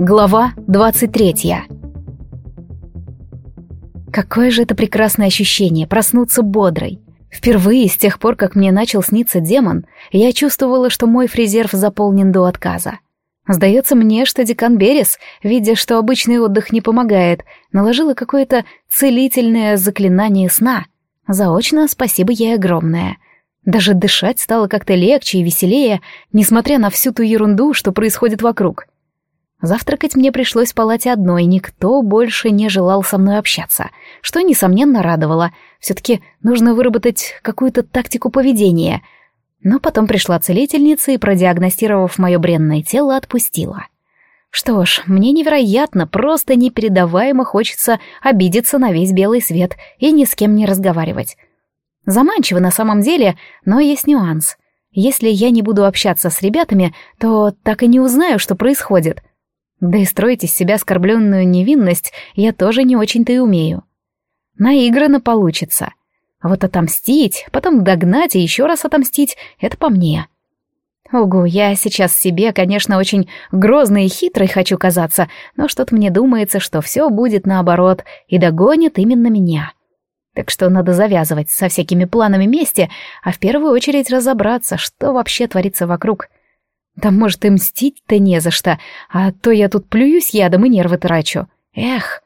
Глава 23 Какое же это прекрасное ощущение проснуться бодрой. Впервые с тех пор, как мне начал сниться демон, я чувствовала, что мой фрезерв заполнен до отказа. Сдается мне, что декан Берес, видя, что обычный отдых не помогает, наложила какое-то целительное заклинание сна. Заочно спасибо ей огромное. Даже дышать стало как-то легче и веселее, несмотря на всю ту ерунду, что происходит вокруг. Завтракать мне пришлось в палате одной, никто больше не желал со мной общаться, что, несомненно, радовало. Все-таки нужно выработать какую-то тактику поведения. Но потом пришла целительница и, продиагностировав мое бренное тело, отпустила. Что ж, мне невероятно, просто непередаваемо хочется обидеться на весь белый свет и ни с кем не разговаривать. Заманчиво на самом деле, но есть нюанс. Если я не буду общаться с ребятами, то так и не узнаю, что происходит. Да и строить из себя оскорбленную невинность я тоже не очень-то и умею. Наигранно получится. А вот отомстить, потом догнать и еще раз отомстить — это по мне. Ого, я сейчас себе, конечно, очень грозной и хитрой хочу казаться, но что-то мне думается, что все будет наоборот и догонит именно меня. Так что надо завязывать со всякими планами мести, а в первую очередь разобраться, что вообще творится вокруг — да может и мстить-то не за что, а то я тут плююсь ядом и нервы трачу. Эх.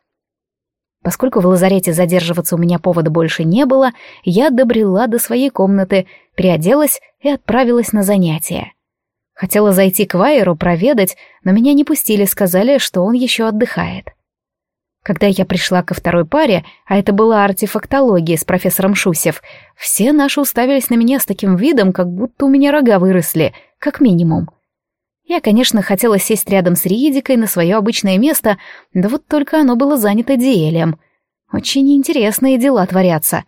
Поскольку в лазарете задерживаться у меня повода больше не было, я добрела до своей комнаты, переоделась и отправилась на занятия. Хотела зайти к Вайеру проведать, но меня не пустили, сказали, что он еще отдыхает. Когда я пришла ко второй паре, а это была артефактология с профессором Шусев, все наши уставились на меня с таким видом, как будто у меня рога выросли, как минимум. Я, конечно, хотела сесть рядом с Ридикой на свое обычное место, да вот только оно было занято Диэлем. Очень интересные дела творятся.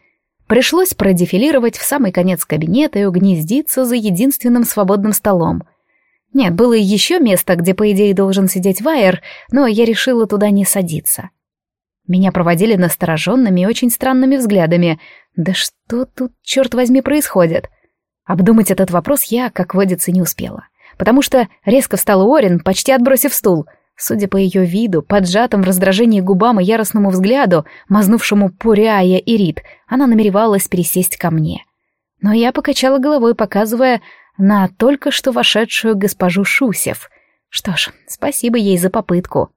Пришлось продефилировать в самый конец кабинета и угнездиться за единственным свободным столом. Нет, было еще место, где, по идее, должен сидеть Вайер, но я решила туда не садиться. Меня проводили настороженными и очень странными взглядами. Да что тут, черт возьми, происходит? Обдумать этот вопрос я, как водится, не успела потому что резко встала Орин, почти отбросив стул. Судя по ее виду, поджатым в раздражении губам и яростному взгляду, мазнувшему Пуряя и Рит, она намеревалась пересесть ко мне. Но я покачала головой, показывая на только что вошедшую госпожу Шусев. Что ж, спасибо ей за попытку.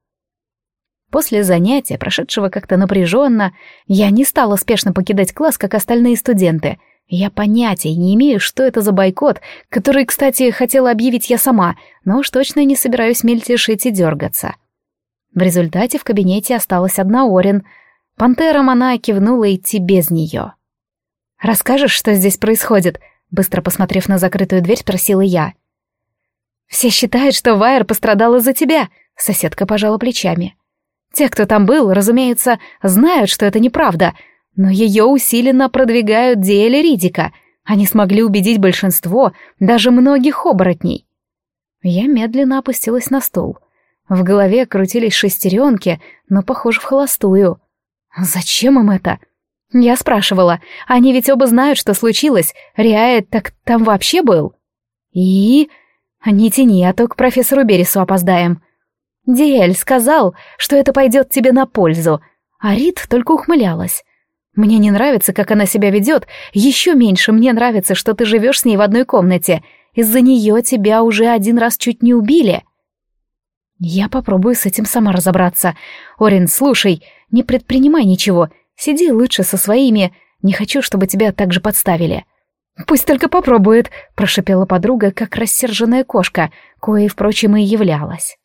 После занятия, прошедшего как-то напряженно, я не стала спешно покидать класс, как остальные студенты — я понятия не имею, что это за бойкот, который, кстати, хотела объявить я сама, но уж точно не собираюсь мельтешить и дергаться. В результате в кабинете осталась одна Орин. Пантерам она кивнула идти без нее. «Расскажешь, что здесь происходит?» Быстро посмотрев на закрытую дверь, спросила я. «Все считают, что Вайер пострадал из-за тебя», — соседка пожала плечами. «Те, кто там был, разумеется, знают, что это неправда, но ее усиленно продвигают Диэля Ридика. Они смогли убедить большинство, даже многих оборотней. Я медленно опустилась на стул. В голове крутились шестеренки, но, похоже, в холостую. Зачем им это? Я спрашивала. Они ведь оба знают, что случилось. Риает так там вообще был. И... Не тяни, а то к профессору Бересу опоздаем. Диэль сказал, что это пойдет тебе на пользу. А Рид только ухмылялась. Мне не нравится, как она себя ведет, еще меньше мне нравится, что ты живешь с ней в одной комнате. Из-за нее тебя уже один раз чуть не убили. Я попробую с этим сама разобраться. Орин, слушай, не предпринимай ничего. Сиди лучше со своими. Не хочу, чтобы тебя так же подставили. Пусть только попробует, прошипела подруга, как рассерженная кошка, коей, впрочем, и являлась.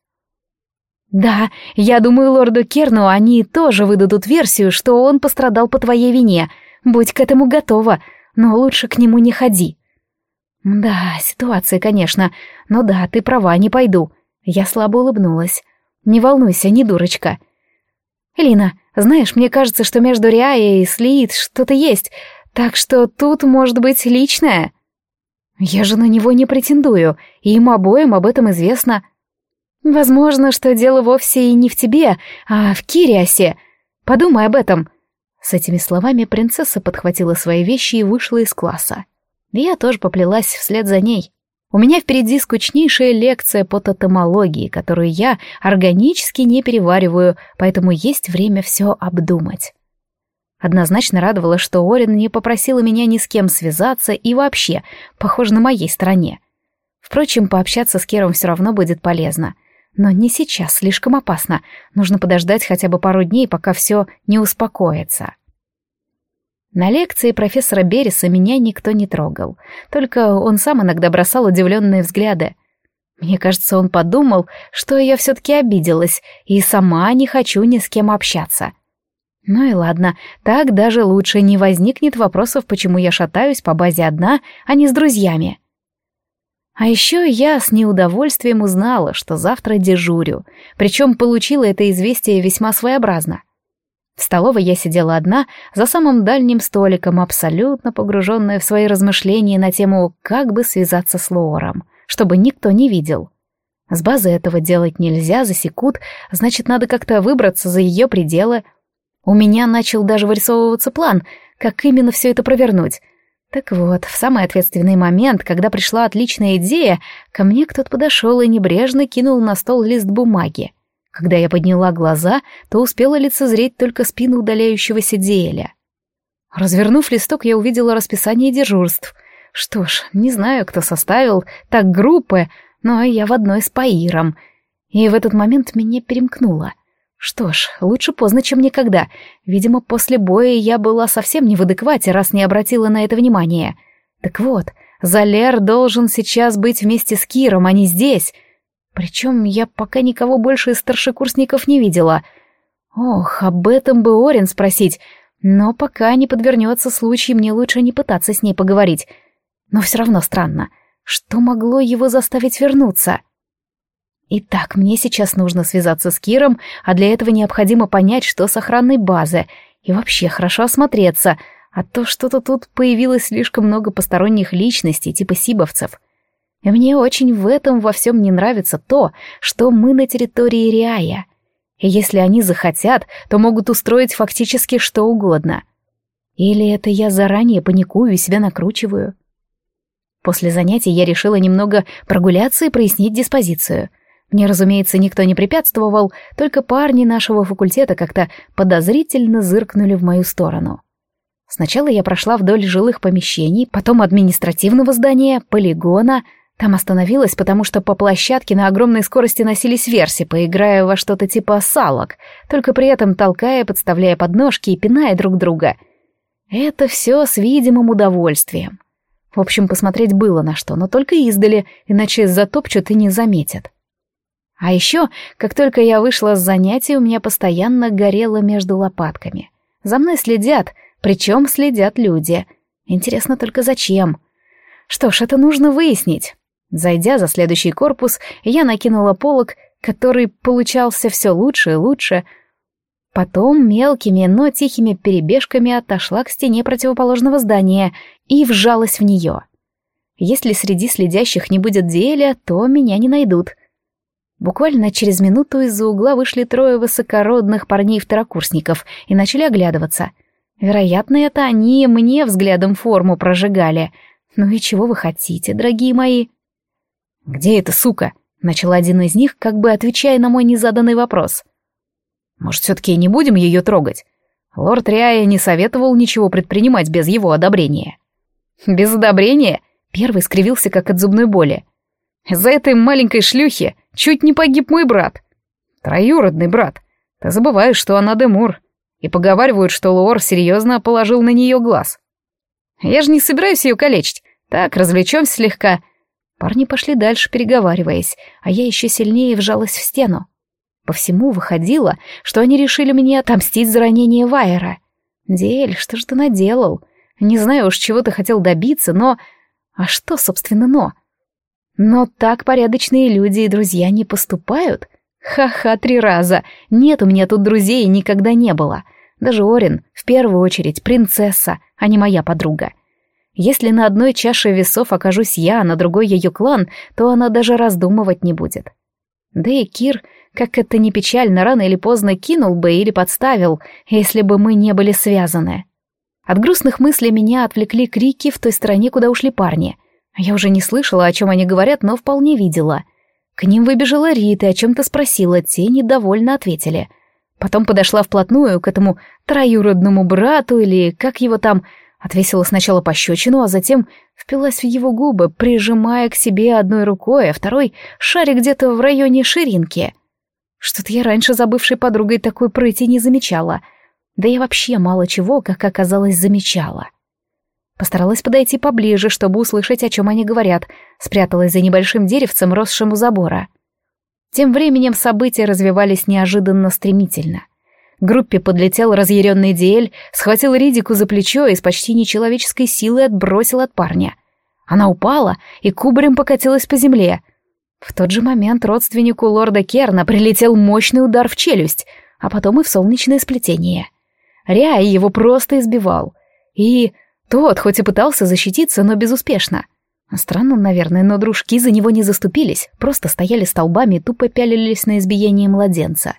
«Да, я думаю, лорду Керну они тоже выдадут версию, что он пострадал по твоей вине. Будь к этому готова, но лучше к нему не ходи». «Да, ситуация, конечно. Но да, ты права, не пойду». Я слабо улыбнулась. «Не волнуйся, не дурочка». «Элина, знаешь, мне кажется, что между Риаей и Слиит что-то есть, так что тут может быть личное». «Я же на него не претендую, и им обоим об этом известно». Возможно, что дело вовсе и не в тебе, а в Кириасе. Подумай об этом. С этими словами принцесса подхватила свои вещи и вышла из класса. Я тоже поплелась вслед за ней. У меня впереди скучнейшая лекция по тотемологии, которую я органически не перевариваю, поэтому есть время все обдумать. Однозначно радовало, что Орин не попросила меня ни с кем связаться и вообще, похоже, на моей стороне. Впрочем, пообщаться с Кером все равно будет полезно. Но не сейчас, слишком опасно. Нужно подождать хотя бы пару дней, пока все не успокоится. На лекции профессора Береса меня никто не трогал, только он сам иногда бросал удивленные взгляды. Мне кажется, он подумал, что я все-таки обиделась и сама не хочу ни с кем общаться. Ну и ладно, так даже лучше не возникнет вопросов, почему я шатаюсь по базе одна, а не с друзьями. А еще я с неудовольствием узнала, что завтра дежурю, причем получила это известие весьма своеобразно. В столовой я сидела одна, за самым дальним столиком, абсолютно погруженная в свои размышления на тему, как бы связаться с Лором, чтобы никто не видел. С базы этого делать нельзя, засекут, значит, надо как-то выбраться за ее пределы. У меня начал даже вырисовываться план, как именно все это провернуть. Так вот, в самый ответственный момент, когда пришла отличная идея, ко мне кто-то подошел и небрежно кинул на стол лист бумаги. Когда я подняла глаза, то успела лицезреть только спину удаляющегося Диэля. Развернув листок, я увидела расписание дежурств. Что ж, не знаю, кто составил так группы, но я в одной с Паиром. И в этот момент меня перемкнуло. Что ж, лучше поздно, чем никогда. Видимо, после боя я была совсем не в адеквате, раз не обратила на это внимания. Так вот, Залер должен сейчас быть вместе с Киром, а не здесь. Причем я пока никого больше из старшекурсников не видела. Ох, об этом бы Орин спросить, но пока не подвернется случай, мне лучше не пытаться с ней поговорить. Но все равно странно. Что могло его заставить вернуться? Итак, мне сейчас нужно связаться с Киром, а для этого необходимо понять, что с охранной базы, и вообще хорошо осмотреться, а то что-то тут появилось слишком много посторонних личностей, типа сибовцев — и мне очень в этом во всем не нравится то, что мы на территории Риая. И если они захотят, то могут устроить фактически что угодно. Или это я заранее паникую и себя накручиваю? После занятий я решила немного прогуляться и прояснить диспозицию. Мне, разумеется, никто не препятствовал, только парни нашего факультета как-то подозрительно зыркнули в мою сторону. Сначала я прошла вдоль жилых помещений, потом административного здания, полигона — там остановилась, потому что по площадке на огромной скорости носились верси, поиграя во что-то типа салок, только при этом толкая, подставляя подножки и пиная друг друга. Это все с видимым удовольствием. В общем, посмотреть было на что, но только издали, иначе затопчут и не заметят. А еще, как только я вышла с занятий, у меня постоянно горело между лопатками. За мной следят, причем следят люди. Интересно только зачем. Что ж, это нужно выяснить. Зайдя за следующий корпус, я накинула полог, который получался все лучше и лучше. Потом мелкими, но тихими перебежками отошла к стене противоположного здания и вжалась в нее. Если среди следящих не будет Диэля, то меня не найдут. Буквально через минуту из-за угла вышли трое высокородных парней-второкурсников и начали оглядываться. Вероятно, это они мне взглядом форму прожигали. Ну и чего вы хотите, дорогие мои? «Где эта сука?» — начал один из них, как бы отвечая на мой незаданный вопрос. «Может, все-таки не будем ее трогать? Лорд Риая не советовал ничего предпринимать без его одобрения». «Без одобрения?» — первый скривился, как от зубной боли. «За этой маленькой шлюхи чуть не погиб мой брат. Троюродный брат. Ты забываешь, что она Демур. И поговаривают, что Лор серьезно положил на нее глаз. Я же не собираюсь ее калечить. Так, развлечемся слегка. Парни пошли дальше, переговариваясь, а я еще сильнее вжалась в стену. По всему выходило, что они решили мне отомстить за ранение Вайера. Дель, что же ты наделал? Не знаю уж, чего ты хотел добиться, но... А что, собственно, но? Но так порядочные люди и друзья не поступают. Ха-ха, три раза. Нет у меня тут друзей никогда не было. Даже Орин, в первую очередь, принцесса, а не моя подруга. Если на одной чаше весов окажусь я, а на другой ее клан, то она даже раздумывать не будет. Да и Кир, как это ни печально, рано или поздно кинул бы или подставил, если бы мы не были связаны. От грустных мыслей меня отвлекли крики в той стороне, куда ушли парни. Я уже не слышала, о чем они говорят, но вполне видела. К ним выбежала Рита и о чем-то спросила, те недовольно ответили. Потом подошла вплотную к этому троюродному брату или как его там, отвесила сначала пощечину, а затем впилась в его губы, прижимая к себе одной рукой, а второй шарик где-то в районе ширинки. Что-то я раньше за бывшей подругой такой прыти не замечала. Да я вообще мало чего, как оказалось, замечала. Постаралась подойти поближе, чтобы услышать, о чем они говорят, спряталась за небольшим деревцем, росшим у забора. Тем временем события развивались неожиданно стремительно. К группе подлетел разъяренный Диэль, схватил Ридику за плечо и с почти нечеловеческой силой отбросил от парня. Она упала и кубарем покатилась по земле. В тот же момент родственнику лорда Керна прилетел мощный удар в челюсть, а потом и в солнечное сплетение. Ряй его просто избивал. И тот хоть и пытался защититься, но безуспешно. Странно, наверное, но дружки за него не заступились, просто стояли столбами и тупо пялились на избиение младенца.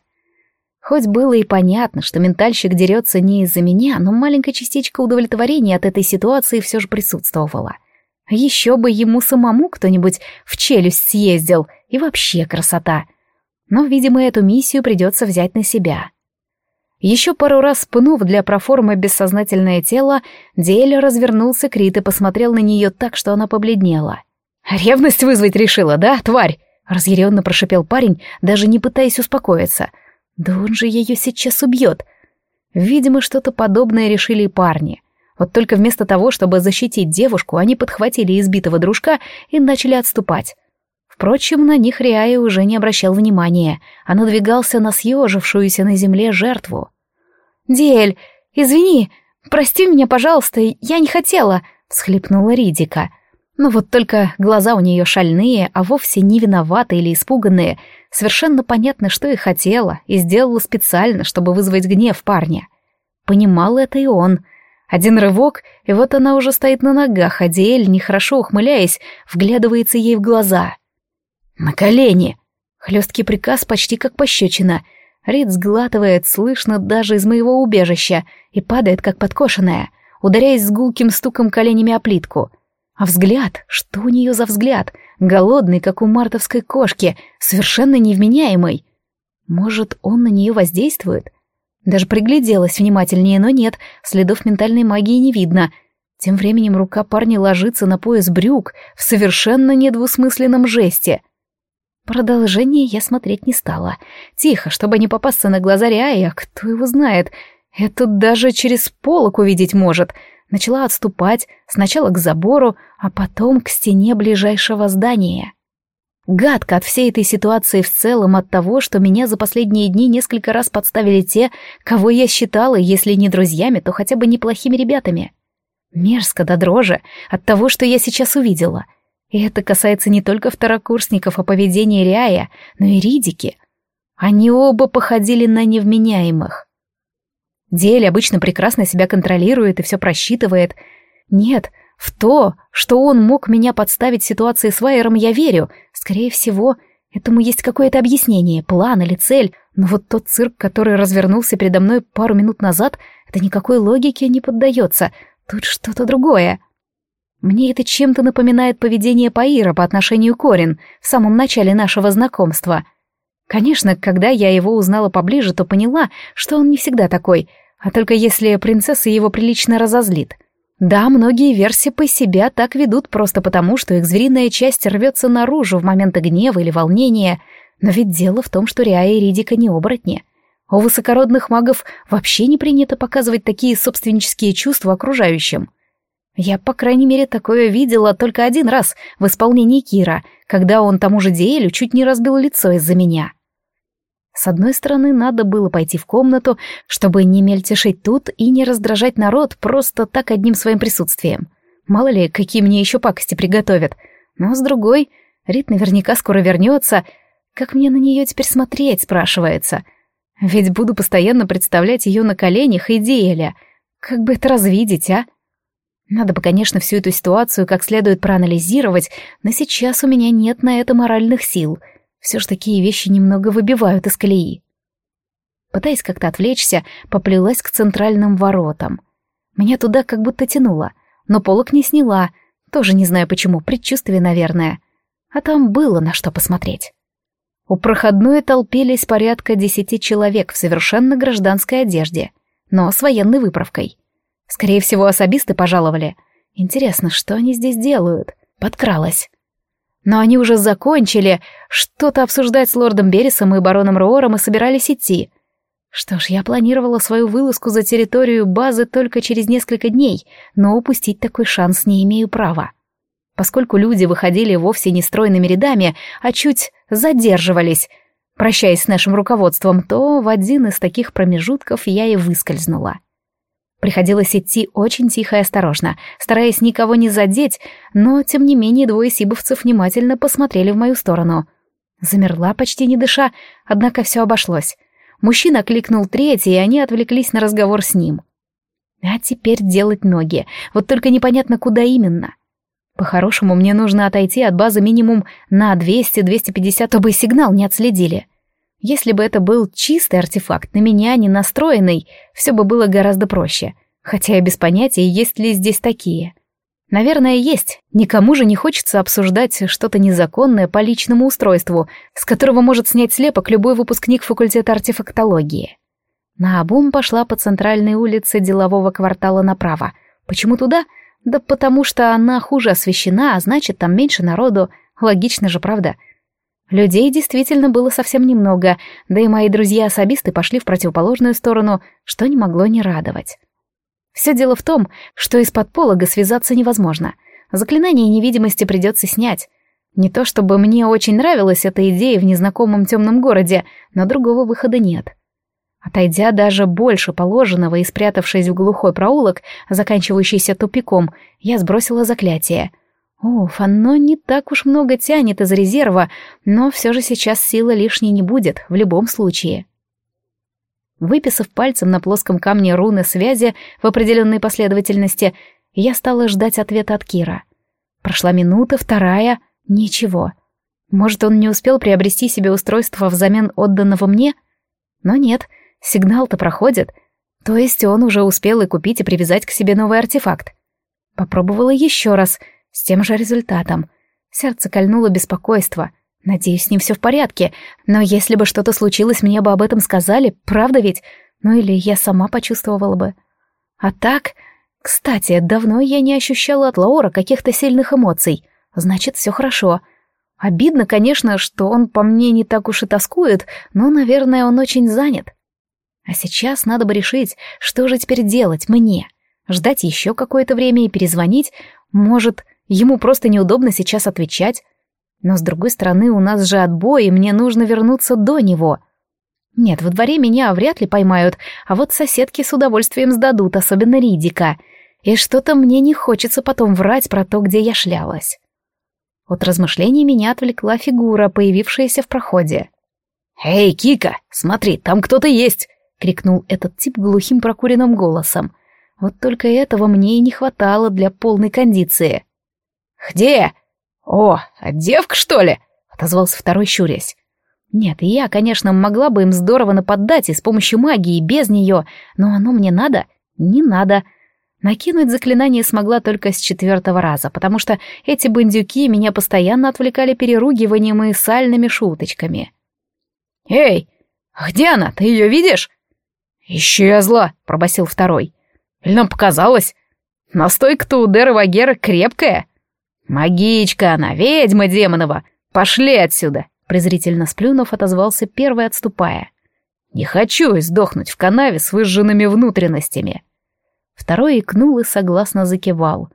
Хоть было и понятно, что ментальщик дерется не из-за меня, но маленькая частичка удовлетворения от этой ситуации все же присутствовала. Еще бы ему самому кто-нибудь в челюсть съездил, и вообще красота. Но, видимо, эту миссию придется взять на себя. Еще пару раз спнув для проформы бессознательное тело, Диэль развернулся к Рит и посмотрел на нее так, что она побледнела. «Ревность вызвать решила, да, тварь?» — разъяренно прошипел парень, даже не пытаясь успокоиться. «Да он же ее сейчас убьет!» Видимо, что-то подобное решили и парни. Вот только вместо того, чтобы защитить девушку, они подхватили избитого дружка и начали отступать. Впрочем, на них Риая уже не обращал внимания, а надвигался на съежившуюся на земле жертву. «Диэль, извини, прости меня, пожалуйста, я не хотела», — всхлипнула Ридика. Но вот только глаза у нее шальные, а вовсе не виноватые или испуганные. Совершенно понятно, что и хотела, и сделала специально, чтобы вызвать гнев парня. Понимал это и он. Один рывок, и вот она уже стоит на ногах, а Диэль, нехорошо ухмыляясь, вглядывается ей в глаза. «На колени!» Хлесткий приказ почти как пощечина — Рид сглатывает, слышно даже из моего убежища, и падает, как подкошенная, ударяясь с гулким стуком коленями о плитку. А взгляд, что у нее за взгляд? Голодный, как у мартовской кошки, совершенно невменяемый. Может, он на нее воздействует? Даже пригляделась внимательнее, но нет, следов ментальной магии не видно. Тем временем рука парня ложится на пояс брюк в совершенно недвусмысленном жесте — Продолжение я смотреть не стала. Тихо, чтобы не попасться на глаза Риая, кто его знает. Этот даже через полок увидеть может. Начала отступать, сначала к забору, а потом к стене ближайшего здания. Гадко от всей этой ситуации в целом, от того, что меня за последние дни несколько раз подставили те, кого я считала, если не друзьями, то хотя бы неплохими ребятами. Мерзко до дрожи от того, что я сейчас увидела — и это касается не только второкурсников о поведении Риая, но и Ридики. Они оба походили на невменяемых. Дель обычно прекрасно себя контролирует и все просчитывает. Нет, в то, что он мог меня подставить в ситуации с Вайером, я верю. Скорее всего, этому есть какое-то объяснение, план или цель, но вот тот цирк, который развернулся передо мной пару минут назад, это никакой логике не поддается. Тут что-то другое. Мне это чем-то напоминает поведение Паира по отношению к Корин в самом начале нашего знакомства. Конечно, когда я его узнала поближе, то поняла, что он не всегда такой, а только если принцесса его прилично разозлит. Да, многие версии по себя так ведут просто потому, что их звериная часть рвется наружу в моменты гнева или волнения, но ведь дело в том, что Риа и Ридика не оборотни. У высокородных магов вообще не принято показывать такие собственнические чувства окружающим — я, по крайней мере, такое видела только один раз в исполнении Кира, когда он тому же Диэлю чуть не разбил лицо из-за меня. С одной стороны, надо было пойти в комнату, чтобы не мельтешить тут и не раздражать народ просто так одним своим присутствием. Мало ли, какие мне еще пакости приготовят. Но с другой, Рит наверняка скоро вернется. Как мне на нее теперь смотреть, спрашивается. Ведь буду постоянно представлять ее на коленях и Диэля. Как бы это развидеть, а? Надо бы, конечно, всю эту ситуацию как следует проанализировать, но сейчас у меня нет на это моральных сил. Все же такие вещи немного выбивают из колеи. Пытаясь как-то отвлечься, поплелась к центральным воротам. Меня туда как будто тянуло, но полок не сняла. Тоже не знаю почему, предчувствие, наверное. А там было на что посмотреть. У проходной толпились порядка десяти человек в совершенно гражданской одежде, но с военной выправкой. Скорее всего, особисты пожаловали. Интересно, что они здесь делают? Подкралась. Но они уже закончили что-то обсуждать с лордом Беррисом и бароном Роором и собирались идти. Что ж, я планировала свою вылазку за территорию базы только через несколько дней, но упустить такой шанс не имею права. Поскольку люди выходили вовсе не стройными рядами, а чуть задерживались, прощаясь с нашим руководством, то в один из таких промежутков я и выскользнула. Приходилось идти очень тихо и осторожно, стараясь никого не задеть, но, тем не менее, двое сибовцев внимательно посмотрели в мою сторону. Замерла, почти не дыша, однако все обошлось. Мужчина кликнул третий, и они отвлеклись на разговор с ним. А теперь делать ноги, вот только непонятно, куда именно. По-хорошему, мне нужно отойти от базы минимум на 200-250, чтобы сигнал не отследили. Если бы это был чистый артефакт, на меня не настроенный, все бы было гораздо проще. Хотя я без понятия, есть ли здесь такие. Наверное, есть. Никому же не хочется обсуждать что-то незаконное по личному устройству, с которого может снять слепок любой выпускник факультета артефактологии. На обум пошла по центральной улице делового квартала направо. Почему туда? Да потому что она хуже освещена, а значит, там меньше народу. Логично же, правда? Людей действительно было совсем немного, да и мои друзья-особисты пошли в противоположную сторону, что не могло не радовать. Все дело в том, что из-под полога связаться невозможно. Заклинание невидимости придется снять. Не то чтобы мне очень нравилась эта идея в незнакомом темном городе, но другого выхода нет. Отойдя даже больше положенного и спрятавшись в глухой проулок, заканчивающийся тупиком, я сбросила заклятие. Уф, оно не так уж много тянет из резерва, но все же сейчас силы лишней не будет, в любом случае. Выписав пальцем на плоском камне руны связи в определенной последовательности, я стала ждать ответа от Кира. Прошла минута, вторая — ничего. Может, он не успел приобрести себе устройство взамен отданного мне? Но нет, сигнал-то проходит. То есть он уже успел и купить, и привязать к себе новый артефакт. Попробовала еще раз, с тем же результатом. Сердце кольнуло беспокойство — Надеюсь, с ним все в порядке, но если бы что-то случилось, мне бы об этом сказали, правда ведь? Ну или я сама почувствовала бы. А так... Кстати, давно я не ощущала от Лаура каких-то сильных эмоций. Значит, все хорошо. Обидно, конечно, что он по мне не так уж и тоскует, но, наверное, он очень занят. А сейчас надо бы решить, что же теперь делать мне. Ждать еще какое-то время и перезвонить? Может, ему просто неудобно сейчас отвечать? Но, с другой стороны, у нас же отбой, и мне нужно вернуться до него. Нет, во дворе меня вряд ли поймают, а вот соседки с удовольствием сдадут, особенно Ридика. И что-то мне не хочется потом врать про то, где я шлялась. От размышлений меня отвлекла фигура, появившаяся в проходе. «Эй, Кика, смотри, там кто-то есть!» — крикнул этот тип глухим прокуренным голосом. Вот только этого мне и не хватало для полной кондиции. «Где?» «О, а девка, что ли?» — отозвался второй, щурясь. «Нет, я, конечно, могла бы им здорово нападать и с помощью магии, без нее, но оно мне надо? Не надо». Накинуть заклинание смогла только с четвертого раза, потому что эти бандюки меня постоянно отвлекали переругиванием и сальными шуточками. «Эй, где она? Ты ее видишь?» «Исчезла», — пробасил второй. «Или нам показалось? Настойка-то у Деры Вагера крепкая». «Магичка она, ведьма демонова! Пошли отсюда!» Презрительно сплюнув, отозвался первый, отступая. «Не хочу издохнуть в канаве с выжженными внутренностями!» Второй икнул и согласно закивал.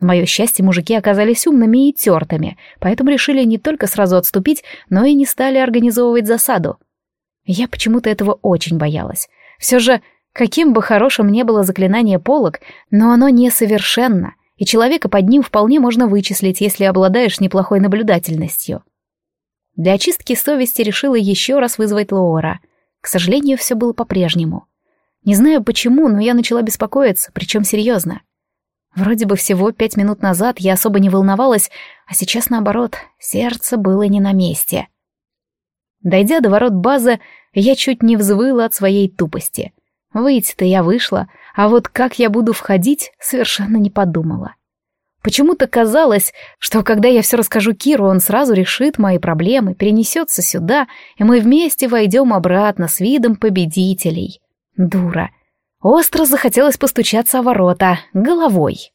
На мое счастье, мужики оказались умными и тертыми, поэтому решили не только сразу отступить, но и не стали организовывать засаду. Я почему-то этого очень боялась. Все же, каким бы хорошим ни было заклинание полок, но оно несовершенно, и человека под ним вполне можно вычислить, если обладаешь неплохой наблюдательностью. Для очистки совести решила еще раз вызвать Лоора. К сожалению, все было по-прежнему. Не знаю почему, но я начала беспокоиться, причем серьезно. Вроде бы всего пять минут назад я особо не волновалась, а сейчас наоборот, сердце было не на месте. Дойдя до ворот базы, я чуть не взвыла от своей тупости. Выйти-то я вышла, а вот как я буду входить, совершенно не подумала. Почему-то казалось, что когда я все расскажу Киру, он сразу решит мои проблемы, перенесется сюда, и мы вместе войдем обратно с видом победителей. Дура. Остро захотелось постучаться о ворота головой.